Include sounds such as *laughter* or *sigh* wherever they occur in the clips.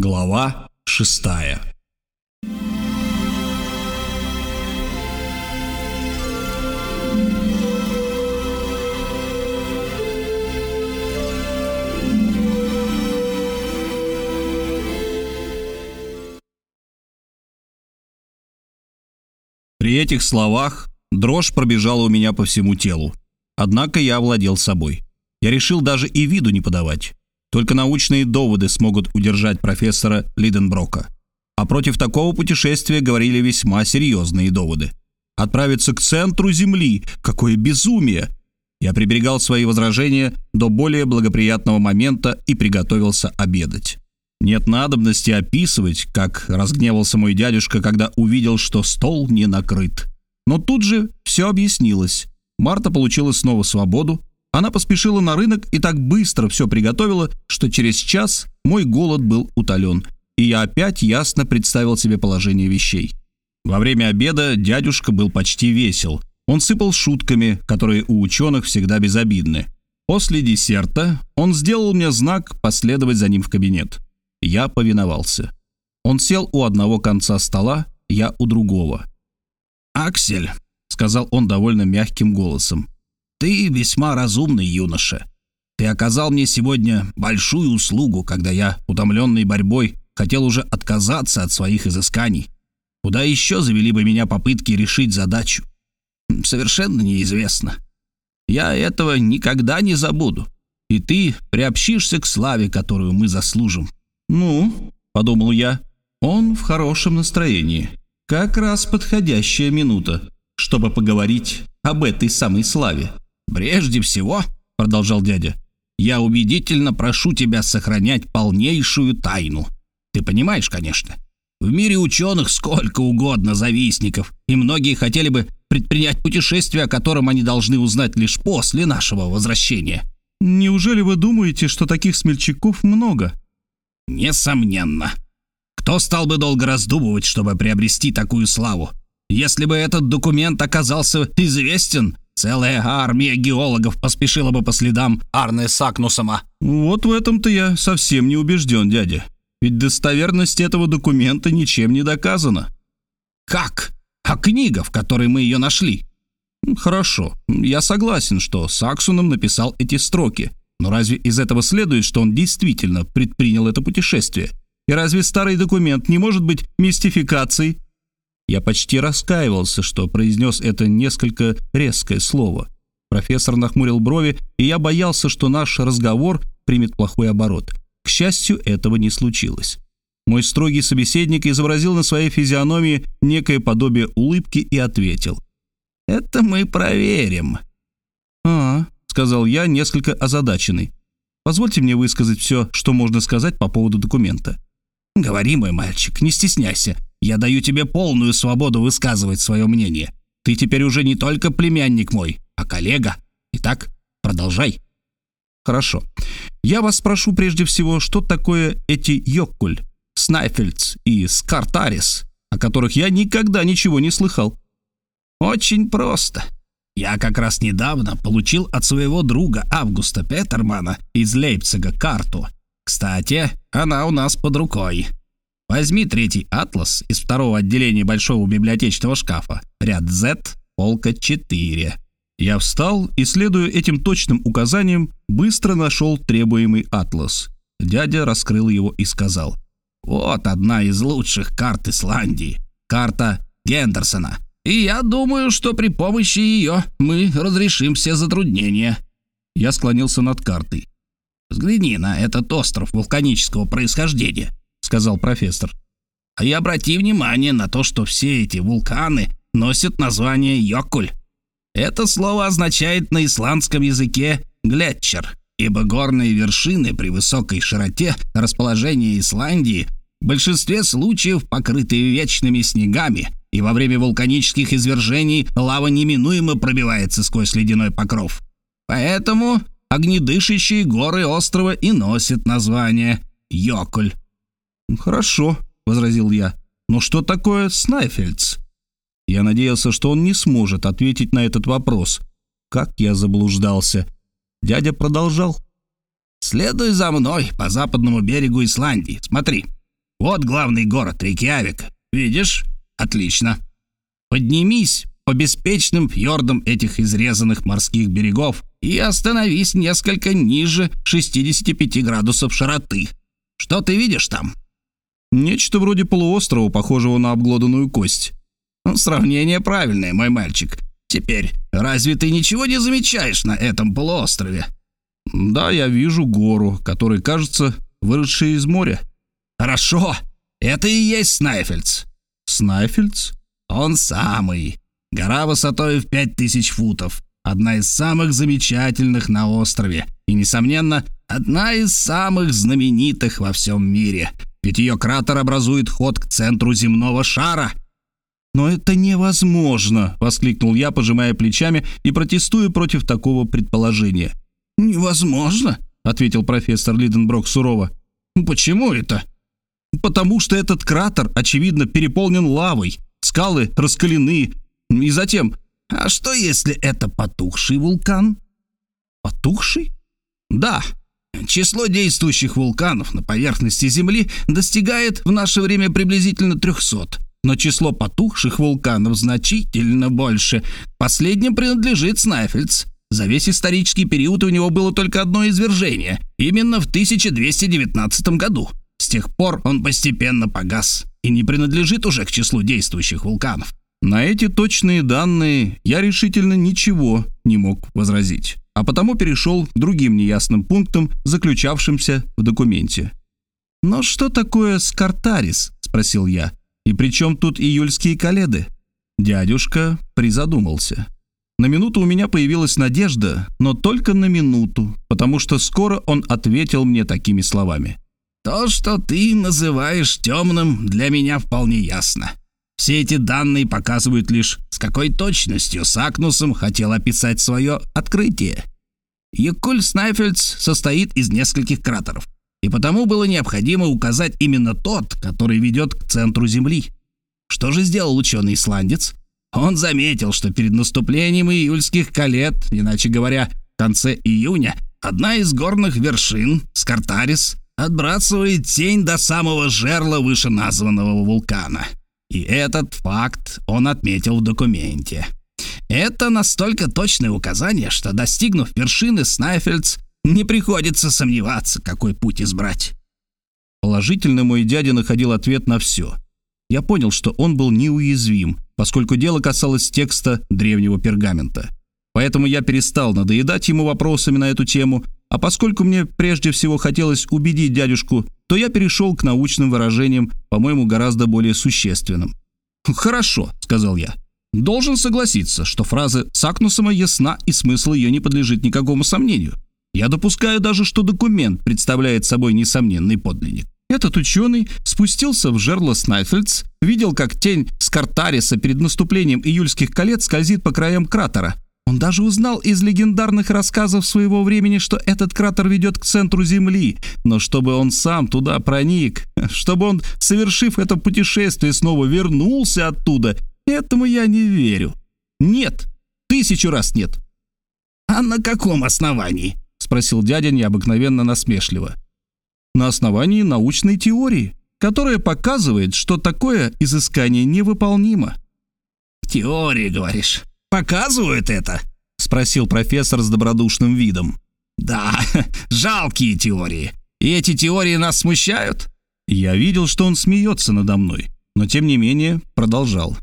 Глава шестая При этих словах дрожь пробежала у меня по всему телу. Однако я овладел собой. Я решил даже и виду не подавать. Только научные доводы смогут удержать профессора Лиденброка. А против такого путешествия говорили весьма серьезные доводы. Отправиться к центру Земли – какое безумие! Я приберегал свои возражения до более благоприятного момента и приготовился обедать. Нет надобности описывать, как разгневался мой дядюшка, когда увидел, что стол не накрыт. Но тут же все объяснилось. Марта получила снова свободу. Она поспешила на рынок и так быстро все приготовила, что через час мой голод был утолен, и я опять ясно представил себе положение вещей. Во время обеда дядюшка был почти весел. Он сыпал шутками, которые у ученых всегда безобидны. После десерта он сделал мне знак последовать за ним в кабинет. Я повиновался. Он сел у одного конца стола, я у другого. «Аксель», — сказал он довольно мягким голосом, — «ты весьма разумный юноша. Ты оказал мне сегодня большую услугу, когда я, утомленный борьбой, хотел уже отказаться от своих изысканий. Куда еще завели бы меня попытки решить задачу? Совершенно неизвестно. Я этого никогда не забуду, и ты приобщишься к славе, которую мы заслужим. «Ну», — подумал я, — «он в хорошем настроении. Как раз подходящая минута, чтобы поговорить об этой самой славе». «Прежде всего», — продолжал дядя, — «я убедительно прошу тебя сохранять полнейшую тайну. Ты понимаешь, конечно. В мире ученых сколько угодно завистников, и многие хотели бы предпринять путешествие, о котором они должны узнать лишь после нашего возвращения». «Неужели вы думаете, что таких смельчаков много?» Несомненно. Кто стал бы долго раздумывать, чтобы приобрести такую славу? Если бы этот документ оказался известен, целая армия геологов поспешила бы по следам Арне Сакнусома. Вот в этом-то я совсем не убежден, дядя. Ведь достоверность этого документа ничем не доказана. Как? А книга, в которой мы ее нашли? Хорошо, я согласен, что Саксуном написал эти строки. Но разве из этого следует, что он действительно предпринял это путешествие? И разве старый документ не может быть мистификацией? Я почти раскаивался, что произнес это несколько резкое слово. Профессор нахмурил брови, и я боялся, что наш разговор примет плохой оборот. К счастью, этого не случилось. Мой строгий собеседник изобразил на своей физиономии некое подобие улыбки и ответил. «Это мы проверим». «А, сказал я, несколько озадаченный. «Позвольте мне высказать все, что можно сказать по поводу документа». «Говори, мой мальчик, не стесняйся. Я даю тебе полную свободу высказывать свое мнение. Ты теперь уже не только племянник мой, а коллега. Итак, продолжай». «Хорошо. Я вас спрошу прежде всего, что такое эти Йоккуль, Снайфельдс и Скартарис, о которых я никогда ничего не слыхал?» «Очень просто. Я как раз недавно получил от своего друга Августа Петермана из Лейпцига карту. Кстати, она у нас под рукой. Возьми третий атлас из второго отделения большого библиотечного шкафа. Ряд Z, полка 4. Я встал и, следуя этим точным указаниям, быстро нашел требуемый атлас. Дядя раскрыл его и сказал. «Вот одна из лучших карт Исландии. Карта Гендерсона. И я думаю, что при помощи ее мы разрешим все затруднения». Я склонился над картой. «Взгляни на этот остров вулканического происхождения», — сказал профессор. «А и обрати внимание на то, что все эти вулканы носят название Йокуль. Это слово означает на исландском языке «глетчер», ибо горные вершины при высокой широте расположения Исландии в большинстве случаев покрыты вечными снегами, и во время вулканических извержений лава неминуемо пробивается сквозь ледяной покров. Поэтому огнедышащие горы острова и носят название Йокуль. «Хорошо», — возразил я. «Но что такое Снайфельдс?» Я надеялся, что он не сможет ответить на этот вопрос. Как я заблуждался. Дядя продолжал. «Следуй за мной по западному берегу Исландии. Смотри, Вот главный город Рейкьявик. Видишь? Отлично. Поднимись по беспечным фьордам этих изрезанных морских берегов и остановись несколько ниже 65 градусов широты. Что ты видишь там? Нечто вроде полуострова, похожего на обглоданную кость. Ну, сравнение правильное, мой мальчик. Теперь, разве ты ничего не замечаешь на этом полуострове? Да, я вижу гору, которая, кажется, выросшая из моря. Хорошо. Это и есть Снайфельдс. Снайфельдс? Он самый. Гора высотой в пять тысяч футов. Одна из самых замечательных на острове. И, несомненно, одна из самых знаменитых во всем мире. Ведь ее кратер образует ход к центру земного шара. «Но это невозможно!» — воскликнул я, пожимая плечами и протестуя против такого предположения. «Невозможно?» — ответил профессор Лиденброк сурово. «Почему это?» «Потому что этот кратер, очевидно, переполнен лавой. Скалы раскалены. И затем... А что, если это потухший вулкан?» «Потухший?» «Да. Число действующих вулканов на поверхности Земли достигает в наше время приблизительно 300, но число потухших вулканов значительно больше. Последним принадлежит Снайфельдс. За весь исторический период у него было только одно извержение, именно в 1219 году. С тех пор он постепенно погас и не принадлежит уже к числу действующих вулканов. На эти точные данные я решительно ничего не мог возразить, а потому перешел к другим неясным пунктам, заключавшимся в документе. «Но что такое Скартарис?» — спросил я. «И при чем тут июльские каледы?» Дядюшка призадумался. На минуту у меня появилась надежда, но только на минуту, потому что скоро он ответил мне такими словами. «То, что ты называешь темным, для меня вполне ясно. Все эти данные показывают лишь, с какой точностью Сакнусом хотел описать свое открытие. Якуль Снайфельдс состоит из нескольких кратеров, и потому было необходимо указать именно тот, который ведет к центру Земли. Что же сделал ученый-исландец? Он заметил, что перед наступлением июльских колет, иначе говоря, в конце июня, одна из горных вершин, Скартарис, отбрасывает тень до самого жерла вышеназванного вулкана. И этот факт он отметил в документе. Это настолько точное указание, что, достигнув вершины Снайфельдс, не приходится сомневаться, какой путь избрать. Положительно мой дядя находил ответ на все. Я понял, что он был неуязвим, поскольку дело касалось текста древнего пергамента. Поэтому я перестал надоедать ему вопросами на эту тему, а поскольку мне прежде всего хотелось убедить дядюшку, то я перешел к научным выражениям, по-моему, гораздо более существенным. «Хорошо», — сказал я. «Должен согласиться, что фраза Сакнусома ясна и смысл ее не подлежит никакому сомнению. Я допускаю даже, что документ представляет собой несомненный подлинник. Этот ученый спустился в жерло Снайфельдс, видел, как тень Скартариса перед наступлением июльских колец скользит по краям кратера. Он даже узнал из легендарных рассказов своего времени, что этот кратер ведет к центру Земли, но чтобы он сам туда проник, *laughs* чтобы он, совершив это путешествие, снова вернулся оттуда, этому я не верю. Нет, тысячу раз нет. «А на каком основании?» — спросил дядя необыкновенно насмешливо на основании научной теории, которая показывает, что такое изыскание невыполнимо. «Теории, говоришь? Показывают это?» — спросил профессор с добродушным видом. «Да, *laughs* жалкие теории. И эти теории нас смущают?» Я видел, что он смеется надо мной, но тем не менее продолжал.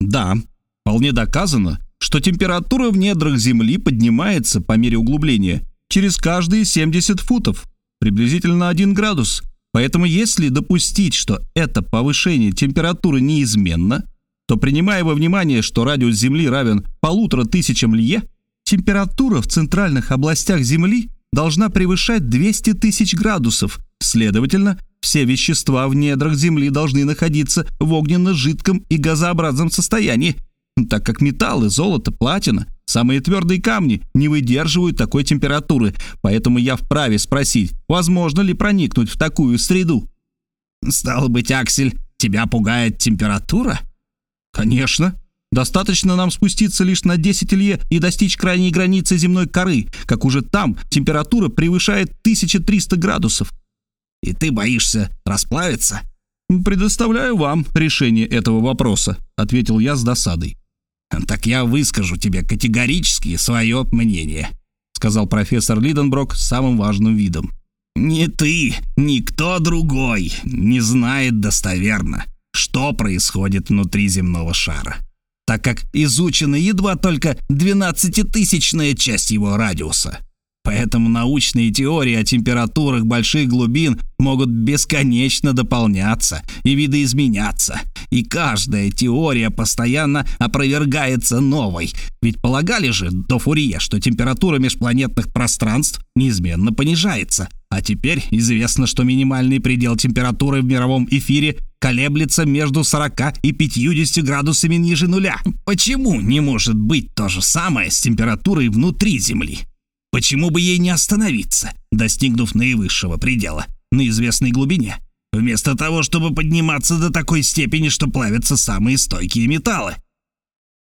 «Да, вполне доказано, что температура в недрах Земли поднимается по мере углубления через каждые 70 футов приблизительно 1 градус. Поэтому если допустить, что это повышение температуры неизменно, то принимая во внимание, что радиус Земли равен полутора тысячам лье, температура в центральных областях Земли должна превышать 200 тысяч градусов. Следовательно, все вещества в недрах Земли должны находиться в огненно-жидком и газообразном состоянии, так как металлы, золото, платина Самые твердые камни не выдерживают такой температуры, поэтому я вправе спросить, возможно ли проникнуть в такую среду. Стало быть, Аксель, тебя пугает температура? Конечно. Достаточно нам спуститься лишь на 10 лье и достичь крайней границы земной коры, как уже там температура превышает 1300 градусов. И ты боишься расплавиться? «Предоставляю вам решение этого вопроса», — ответил я с досадой. «Так я выскажу тебе категорически свое мнение», — сказал профессор Лиденброк с самым важным видом. «Ни ты, ни кто другой не знает достоверно, что происходит внутри земного шара, так как изучена едва только двенадцатитысячная часть его радиуса. Поэтому научные теории о температурах больших глубин могут бесконечно дополняться и видоизменяться. И каждая теория постоянно опровергается новой. Ведь полагали же до Фурье, что температура межпланетных пространств неизменно понижается. А теперь известно, что минимальный предел температуры в мировом эфире колеблется между 40 и 50 градусами ниже нуля. Почему не может быть то же самое с температурой внутри Земли? Почему бы ей не остановиться, достигнув наивысшего предела, на известной глубине, вместо того, чтобы подниматься до такой степени, что плавятся самые стойкие металлы?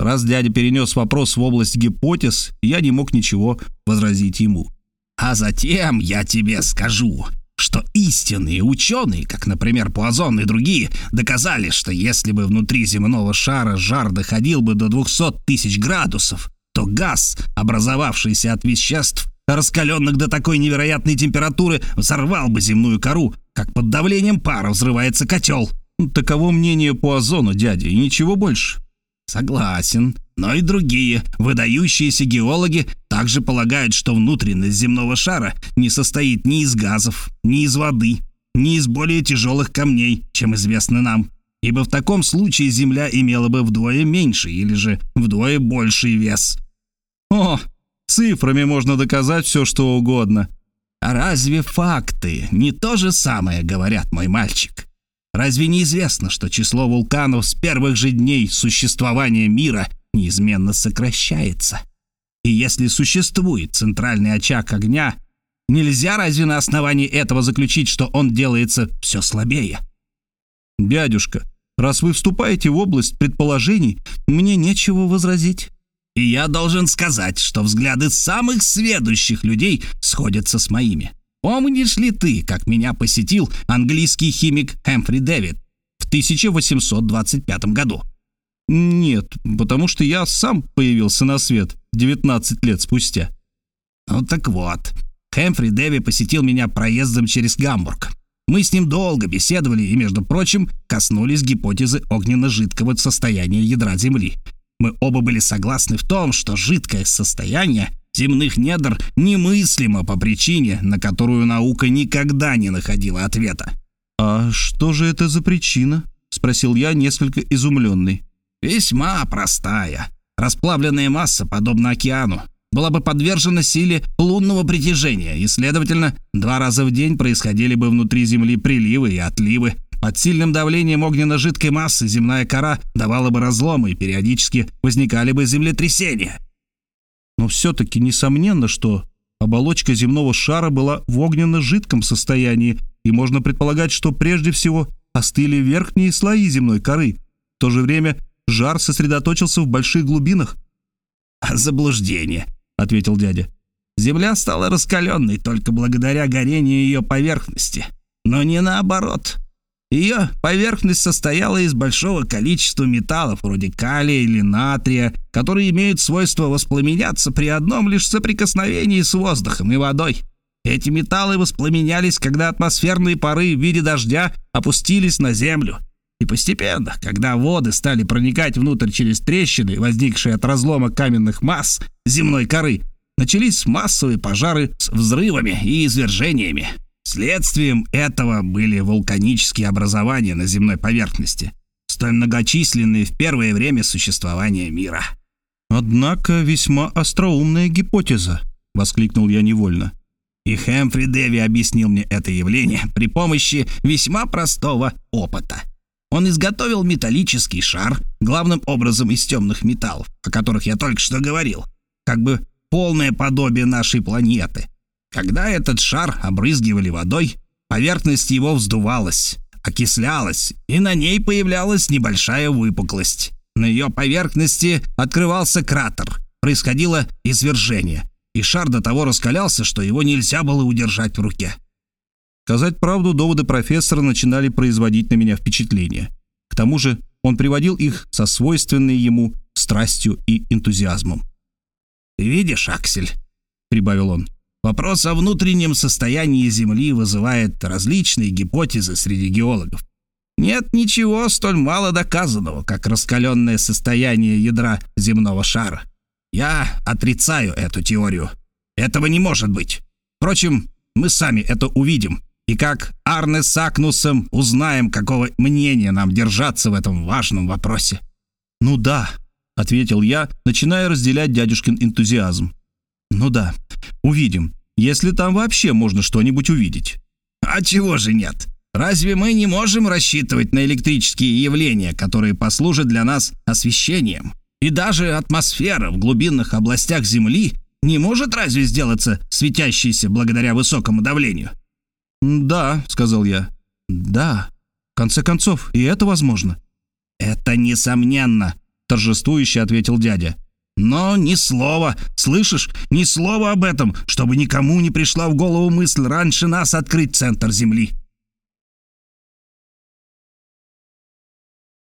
Раз дядя перенес вопрос в область гипотез, я не мог ничего возразить ему. А затем я тебе скажу, что истинные ученые, как, например, Пуазон и другие, доказали, что если бы внутри земного шара жар доходил бы до 200 тысяч градусов, то газ, образовавшийся от веществ, раскаленных до такой невероятной температуры, взорвал бы земную кору, как под давлением пара взрывается котел. Таково мнение по озону, дядя, и ничего больше. Согласен, но и другие выдающиеся геологи также полагают, что внутренность земного шара не состоит ни из газов, ни из воды, ни из более тяжелых камней, чем известно нам ибо в таком случае Земля имела бы вдвое меньше или же вдвое больший вес. О, цифрами можно доказать все, что угодно. А разве факты не то же самое говорят, мой мальчик? Разве не известно, что число вулканов с первых же дней существования мира неизменно сокращается? И если существует центральный очаг огня, нельзя разве на основании этого заключить, что он делается все слабее? Дядюшка, Раз вы вступаете в область предположений, мне нечего возразить. И я должен сказать, что взгляды самых сведущих людей сходятся с моими. Помнишь ли ты, как меня посетил английский химик Хэмфри Дэвид в 1825 году? Нет, потому что я сам появился на свет 19 лет спустя. Ну так вот, Хэмфри Дэви посетил меня проездом через Гамбург. Мы с ним долго беседовали и, между прочим, коснулись гипотезы огненно-жидкого состояния ядра Земли. Мы оба были согласны в том, что жидкое состояние земных недр немыслимо по причине, на которую наука никогда не находила ответа. «А что же это за причина?» — спросил я, несколько изумленный. «Весьма простая. Расплавленная масса, подобно океану, была бы подвержена силе лунного притяжения, и, следовательно, два раза в день происходили бы внутри Земли приливы и отливы. Под сильным давлением огненно-жидкой массы земная кора давала бы разломы, и периодически возникали бы землетрясения. Но все-таки несомненно, что оболочка земного шара была в огненно-жидком состоянии, и можно предполагать, что прежде всего остыли верхние слои земной коры. В то же время жар сосредоточился в больших глубинах. «Заблуждение», ответил дядя. Земля стала раскаленной только благодаря горению ее поверхности, но не наоборот. Ее поверхность состояла из большого количества металлов, вроде калия или натрия, которые имеют свойство воспламеняться при одном лишь соприкосновении с воздухом и водой. Эти металлы воспламенялись, когда атмосферные пары в виде дождя опустились на землю. И постепенно, когда воды стали проникать внутрь через трещины, возникшие от разлома каменных масс земной коры, начались массовые пожары с взрывами и извержениями. Следствием этого были вулканические образования на земной поверхности, столь многочисленные в первое время существования мира. «Однако весьма остроумная гипотеза», — воскликнул я невольно. И Хэмфри Дэви объяснил мне это явление при помощи весьма простого опыта. Он изготовил металлический шар, главным образом из темных металлов, о которых я только что говорил, как бы полное подобие нашей планеты. Когда этот шар обрызгивали водой, поверхность его вздувалась, окислялась, и на ней появлялась небольшая выпуклость. На ее поверхности открывался кратер, происходило извержение, и шар до того раскалялся, что его нельзя было удержать в руке. Сказать правду, доводы профессора начинали производить на меня впечатление. К тому же он приводил их со свойственной ему страстью и энтузиазмом. «Ты видишь, Аксель?» — прибавил он. «Вопрос о внутреннем состоянии Земли вызывает различные гипотезы среди геологов. Нет ничего столь мало доказанного, как раскаленное состояние ядра земного шара. Я отрицаю эту теорию. Этого не может быть. Впрочем, мы сами это увидим. И как Арне с Акнусом узнаем, какого мнения нам держаться в этом важном вопросе. «Ну да», — ответил я, начиная разделять дядюшкин энтузиазм. «Ну да, увидим, если там вообще можно что-нибудь увидеть». «А чего же нет? Разве мы не можем рассчитывать на электрические явления, которые послужат для нас освещением? И даже атмосфера в глубинных областях Земли не может разве сделаться светящейся благодаря высокому давлению?» «Да», — сказал я. «Да. В конце концов, и это возможно». «Это несомненно», — торжествующе ответил дядя. «Но ни слова, слышишь, ни слова об этом, чтобы никому не пришла в голову мысль раньше нас открыть центр Земли.